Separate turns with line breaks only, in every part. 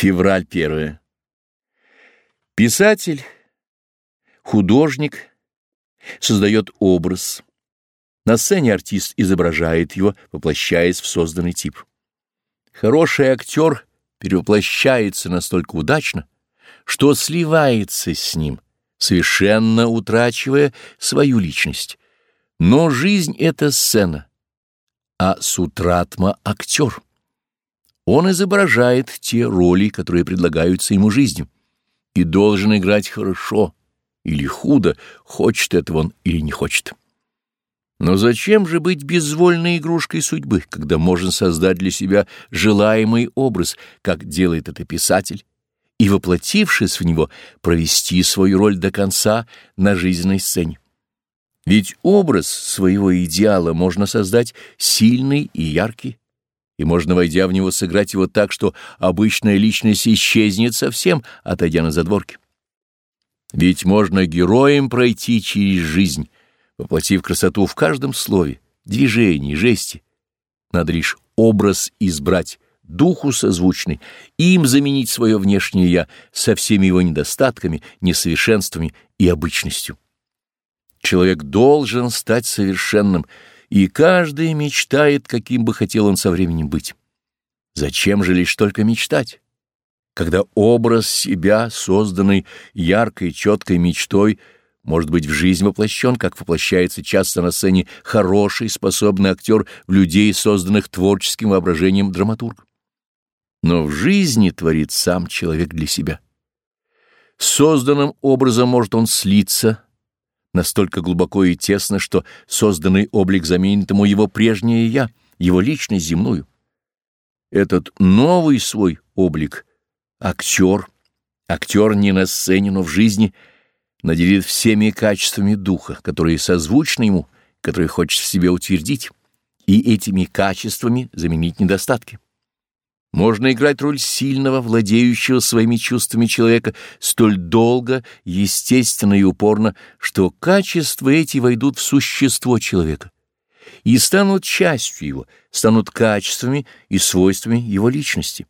Февраль первое. Писатель, художник создает образ. На сцене артист изображает его, воплощаясь в созданный тип. Хороший актер перевоплощается настолько удачно, что сливается с ним, совершенно утрачивая свою личность. Но жизнь — это сцена, а Сутратма — актер. Он изображает те роли, которые предлагаются ему жизнью, и должен играть хорошо или худо, хочет этого он или не хочет. Но зачем же быть безвольной игрушкой судьбы, когда можно создать для себя желаемый образ, как делает это писатель, и, воплотившись в него, провести свою роль до конца на жизненной сцене? Ведь образ своего идеала можно создать сильный и яркий, и можно, войдя в него, сыграть его так, что обычная личность исчезнет совсем, отойдя на задворки. Ведь можно героем пройти через жизнь, воплотив красоту в каждом слове, движении, жесте. Надо лишь образ избрать, духу созвучный, им заменить свое внешнее «я» со всеми его недостатками, несовершенствами и обычностью. Человек должен стать совершенным — и каждый мечтает, каким бы хотел он со временем быть. Зачем же лишь только мечтать? Когда образ себя, созданный яркой, четкой мечтой, может быть в жизнь воплощен, как воплощается часто на сцене хороший, способный актер в людей, созданных творческим воображением драматург. Но в жизни творит сам человек для себя. Созданным образом может он слиться настолько глубоко и тесно, что созданный облик заменит ему его прежнее «я», его личность земную. Этот новый свой облик — актер, актер не на сцене, но в жизни — наделит всеми качествами духа, которые созвучны ему, которые хочет в себе утвердить, и этими качествами заменить недостатки. Можно играть роль сильного, владеющего своими чувствами человека столь долго, естественно и упорно, что качества эти войдут в существо человека и станут частью его, станут качествами и свойствами его личности.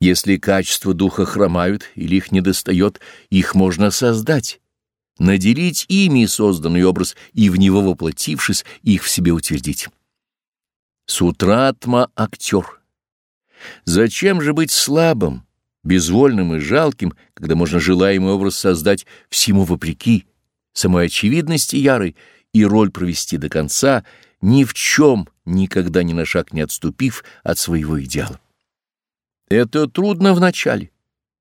Если качества духа хромают или их недостает, их можно создать, наделить ими созданный образ и в него воплотившись, их в себе утвердить. Сутратма — актер Зачем же быть слабым, безвольным и жалким, когда можно желаемый образ создать всему вопреки, самой очевидности ярой, и роль провести до конца, ни в чем никогда ни на шаг не отступив от своего идеала? Это трудно вначале,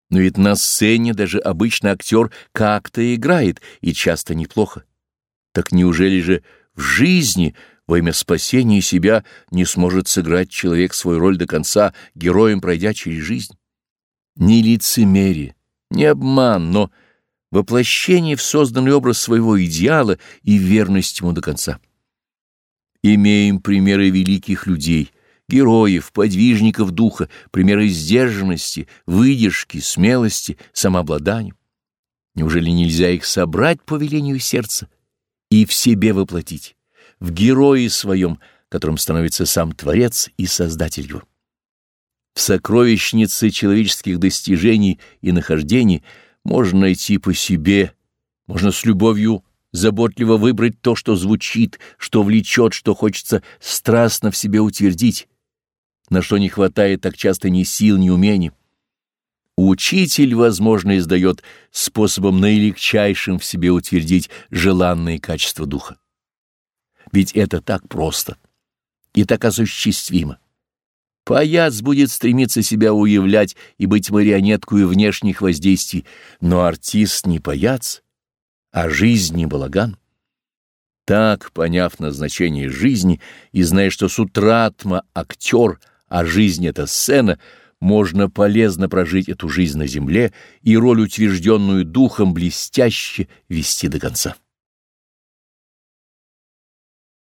но ведь на сцене даже обычный актер как-то играет, и часто неплохо. Так неужели же в жизни во имя спасения себя не сможет сыграть человек свою роль до конца, героем пройдя через жизнь. Не лицемерие, не обман, но воплощение в созданный образ своего идеала и верность ему до конца. Имеем примеры великих людей, героев, подвижников духа, примеры сдержанности, выдержки, смелости, самообладания. Неужели нельзя их собрать по велению сердца и в себе воплотить? В герое своем, которым становится сам Творец и Создатель его. В сокровищнице человеческих достижений и нахождений можно найти по себе, можно с любовью заботливо выбрать то, что звучит, что влечет, что хочется страстно в себе утвердить, на что не хватает так часто ни сил, ни умений. Учитель, возможно, издает способом наилегчайшим в себе утвердить желанные качества духа. Ведь это так просто и так осуществимо. Паяц будет стремиться себя уявлять и быть марионеткой внешних воздействий, но артист не паяц, а жизнь не балаган. Так, поняв назначение жизни и зная, что сутратма — актер, а жизнь — это сцена, можно полезно прожить эту жизнь на земле и роль, утвержденную духом, блестяще вести до конца.